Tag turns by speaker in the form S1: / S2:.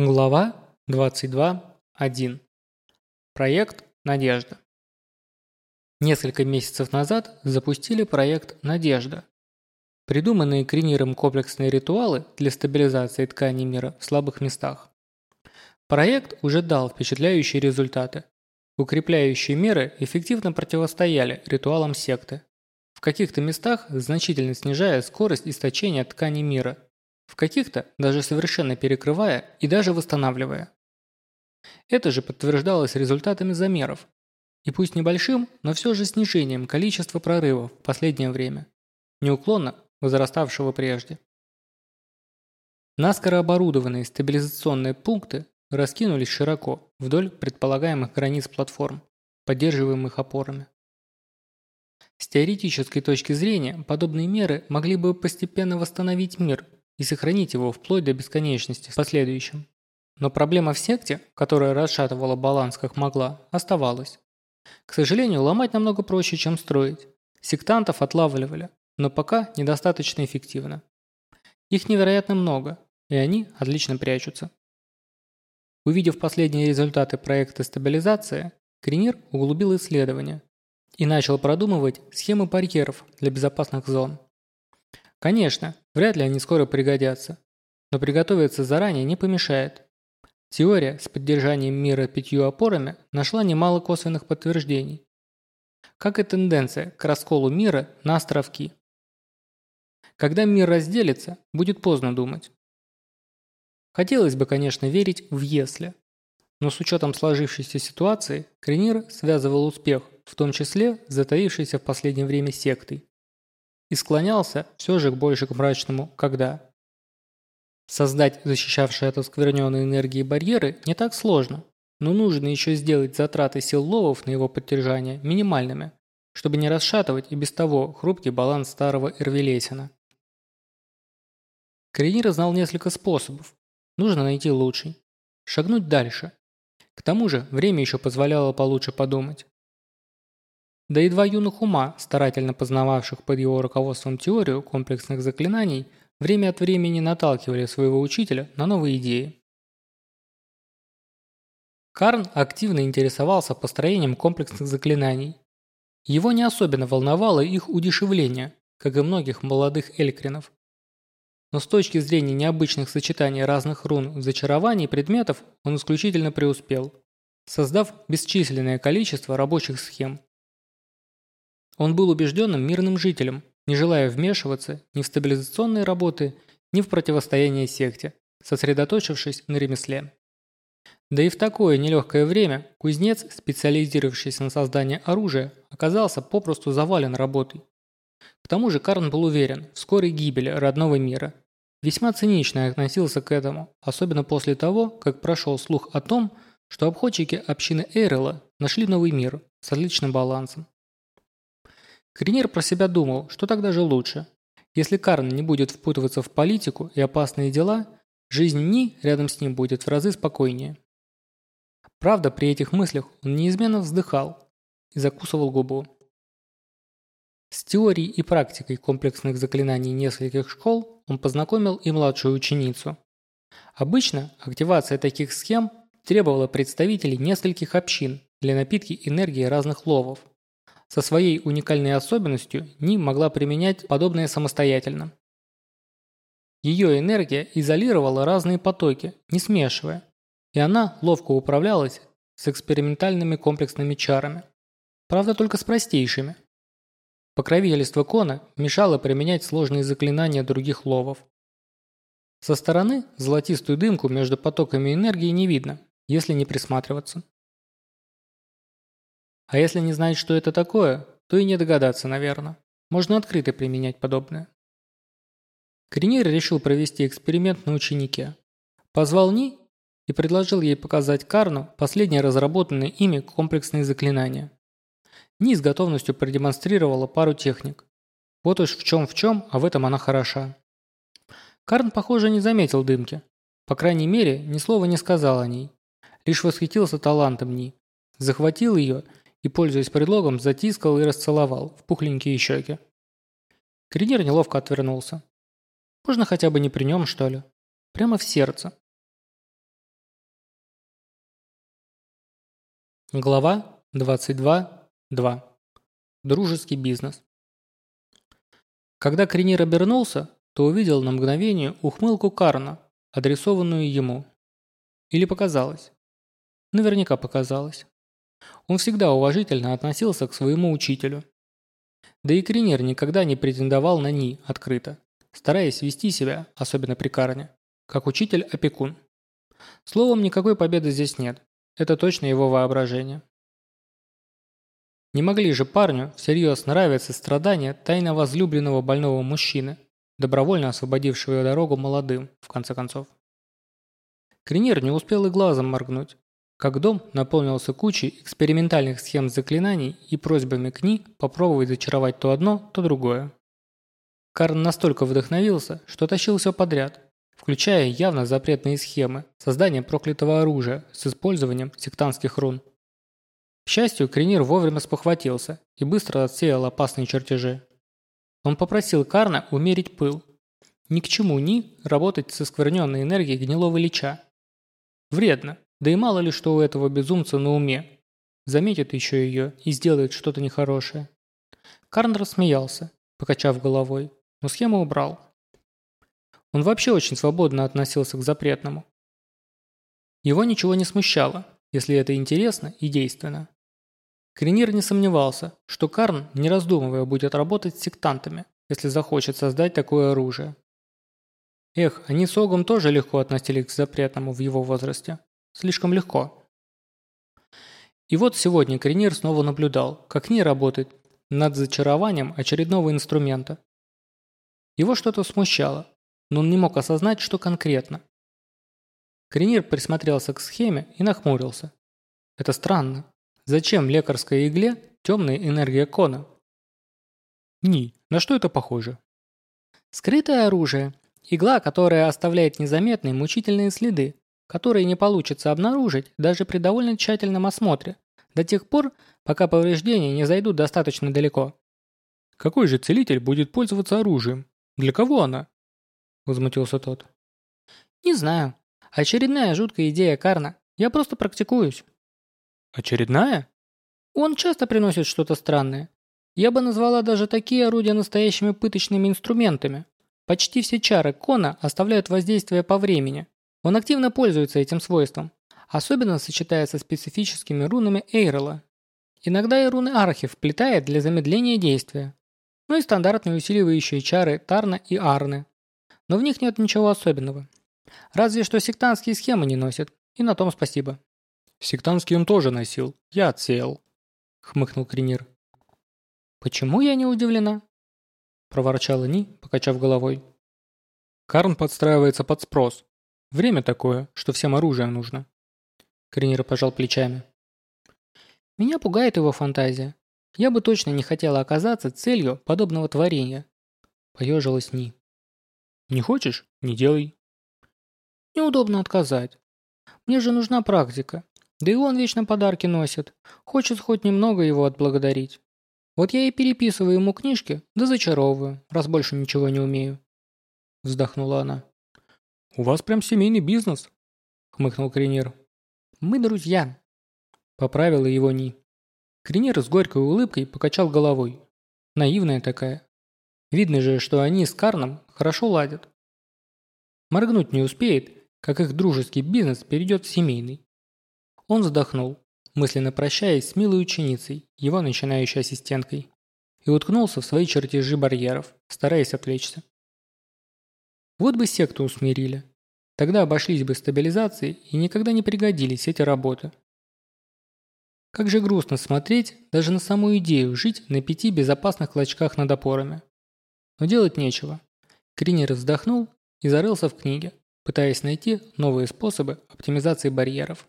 S1: Глава 22.1. Проект «Надежда». Несколько месяцев назад запустили проект «Надежда». Придуманные Криниром комплексные ритуалы для стабилизации тканей мира в слабых местах. Проект уже дал впечатляющие результаты. Укрепляющие меры эффективно противостояли ритуалам секты. В каких-то местах значительно снижая скорость источения тканей мира – в каких-то даже совершенно перекрывая и даже восстанавливая. Это же подтверждалось результатами замеров, и пусть небольшим, но все же снижением количества прорывов в последнее время, неуклонно возраставшего прежде. Наскоро оборудованные стабилизационные пункты раскинулись широко вдоль предполагаемых границ платформ, поддерживаемых опорами. С теоретической точки зрения, подобные меры могли бы постепенно восстановить мир и сохранить его вплоть до бесконечности в последующем. Но проблема в секте, которая расшатывала баланс как могла, оставалась. К сожалению, ломать намного проще, чем строить. Сектантов отлавливали, но пока недостаточно эффективно. Их невероятно много, и они отлично прячутся. Увидев последние результаты проекта стабилизации, Кринир углубил исследования и начал продумывать схемы барьеров для безопасных зон. Конечно, вряд ли они скоро пригодятся, но приготовиться заранее не помешает. Теория с поддержанием мира пятью опорами нашла немало косвенных подтверждений. Как и тенденция к расколу мира на островки. Когда мир разделится, будет поздно думать. Хотелось бы, конечно, верить в «если». Но с учетом сложившейся ситуации, Кренир связывал успех, в том числе затаившийся в последнее время сектой, и склонялся все же больше к мрачному «когда». Создать защищавшие от оскверненной энергии барьеры не так сложно, но нужно еще сделать затраты сил ловов на его поддержание минимальными, чтобы не расшатывать и без того хрупкий баланс старого Эрвелесина. Коренир знал несколько способов. Нужно найти лучший. Шагнуть дальше. К тому же время еще позволяло получше подумать. Да и два юных ума, старательно познававших под его руководством теорию комплексных заклинаний, время от времени наталкивали своего учителя на новые идеи. Карн активно интересовался построением комплексных заклинаний. Его не особенно волновало их удешевление, как и многих молодых элькринов. Но с точки зрения необычных сочетаний разных рун, зачарований и предметов он исключительно преуспел, создав бесчисленное количество рабочих схем, он был убежденным мирным жителем, не желая вмешиваться ни в стабилизационные работы, ни в противостояние секте, сосредоточившись на ремесле. Да и в такое нелегкое время кузнец, специализировавшийся на создании оружия, оказался попросту завален работой. К тому же Карн был уверен в скорой гибели родного мира. Весьма цинично относился к этому, особенно после того, как прошел слух о том, что обходчики общины Эйрела нашли новый мир с отличным балансом. Кринер про себя думал, что так даже лучше. Если Карн не будет впутываться в политику и опасные дела, жизнь Ни рядом с ним будет в разы спокойнее. Правда, при этих мыслях он неизменно вздыхал и закусывал губу. С теорией и практикой комплексных заклинаний нескольких школ он познакомил и младшую ученицу. Обычно активация таких схем требовала представителей нескольких общин для напитки энергии разных ловов. Со своей уникальной особенностью Ни могла применять подобное самостоятельно. Ее энергия изолировала разные потоки, не смешивая, и она ловко управлялась с экспериментальными комплексными чарами. Правда, только с простейшими. Покровительство Кона мешало применять сложные заклинания других ловов. Со стороны золотистую дымку между потоками энергии не видно, если не присматриваться. А если не знать, что это такое, то и не догадаться, наверное. Можно открыто применять подобное. Кринер решил провести эксперимент на ученике. Позвал Ни и предложил ей показать Карну последние разработанные ими комплексные заклинания. Ни с готовностью продемонстрировала пару техник. Вот уж в чем в чем, а в этом она хороша. Карн, похоже, не заметил дымки. По крайней мере, ни слова не сказал о ней. Лишь восхитился талантом Ни. Захватил ее и, пользуясь предлогом, затискал и расцеловал в пухленькие щеки. Кринер неловко отвернулся. Можно хотя бы не при нем, что ли? Прямо в сердце. Глава 22.2. Дружеский бизнес. Когда Кринир обернулся, то увидел на мгновение ухмылку Карна, адресованную ему. Или показалось. Наверняка показалось. Он всегда уважительно относился к своему учителю. Да и Кринер никогда не претендовал на «ни» открыто, стараясь вести себя, особенно при Карне, как учитель-опекун. Словом, никакой победы здесь нет. Это точно его воображение. Не могли же парню всерьез нравиться страдания тайно возлюбленного больного мужчины, добровольно освободившего дорогу молодым, в конце концов. Кринер не успел и глазом моргнуть, как дом наполнился кучей экспериментальных схем заклинаний и просьбами к Ни попробовать зачаровать то одно, то другое. Карн настолько вдохновился, что тащил все подряд, включая явно запретные схемы создания проклятого оружия с использованием сектантских рун. К счастью, Кренир вовремя спохватился и быстро отсеял опасные чертежи. Он попросил Карна умерить пыл. Ни к чему ни работать со скверненной энергией гнилого лича. Вредно, да и мало ли что у этого безумца на уме. Заметит еще ее и сделает что-то нехорошее. Карн рассмеялся, покачав головой, но схему убрал. Он вообще очень свободно относился к запретному. Его ничего не смущало, если это интересно и действенно. Кренир не сомневался, что Карн, не раздумывая, будет работать с сектантами, если захочет создать такое оружие. Эх, они с Огом тоже легко относились к запретному в его возрасте. Слишком легко. И вот сегодня Кренир снова наблюдал, как Ни работает над зачарованием очередного инструмента. Его что-то смущало, но он не мог осознать, что конкретно. Кренир присмотрелся к схеме и нахмурился. Это странно. Зачем лекарской игле темная энергия кона? Ни, на что это похоже? Скрытое оружие. Игла, которая оставляет незаметные мучительные следы, которые не получится обнаружить даже при довольно тщательном осмотре, до тех пор, пока повреждения не зайдут достаточно далеко. Какой же целитель будет пользоваться оружием? Для кого она? возмутился тот. «Не знаю. Очередная жуткая идея Карна. Я просто практикуюсь». «Очередная?» «Он часто приносит что-то странное. Я бы назвала даже такие орудия настоящими пыточными инструментами. Почти все чары Кона оставляют воздействие по времени. Он активно пользуется этим свойством. Особенно сочетается с специфическими рунами Эйрела. Иногда и руны Архи вплетает для замедления действия. Ну и стандартные усиливающие чары Тарна и Арны. Но в них нет ничего особенного. Разве что сектантские схемы не носят. И на том спасибо.
S2: Сектантские он тоже носил. Я отсеял. Хмыкнул Кринир.
S1: Почему я не удивлена? Проворчала Ни, покачав головой.
S2: Карн подстраивается под спрос. Время такое, что всем оружие нужно.
S1: Кринир пожал плечами. Меня пугает его фантазия. Я бы точно не хотела оказаться целью подобного творения. Поежилась Ни.
S2: Не хочешь? Не делай.
S1: Неудобно отказать. Мне же нужна практика. Да и он вечно подарки носит. Хочет хоть немного его отблагодарить. Вот я и переписываю ему книжки, да зачаровываю, раз больше ничего не умею. Вздохнула она.
S2: «У вас прям семейный бизнес», — хмыкнул Кринер.
S1: «Мы друзья», — поправила его Ни. Кринер с горькой улыбкой покачал головой. Наивная такая. Видно же, что они с Карном хорошо ладят. Моргнуть не успеет, как их дружеский бизнес перейдет в семейный. Он вздохнул, мысленно прощаясь с милой ученицей, его начинающей ассистенткой, и уткнулся в свои чертежи барьеров, стараясь отвлечься. Вот бы секту усмирили. Тогда обошлись бы стабилизацией и никогда не пригодились эти работы. Как же грустно смотреть даже на саму идею жить на пяти безопасных клочках над опорами. Но делать нечего. Кринер вздохнул и зарылся в книге, пытаясь найти новые способы оптимизации барьеров.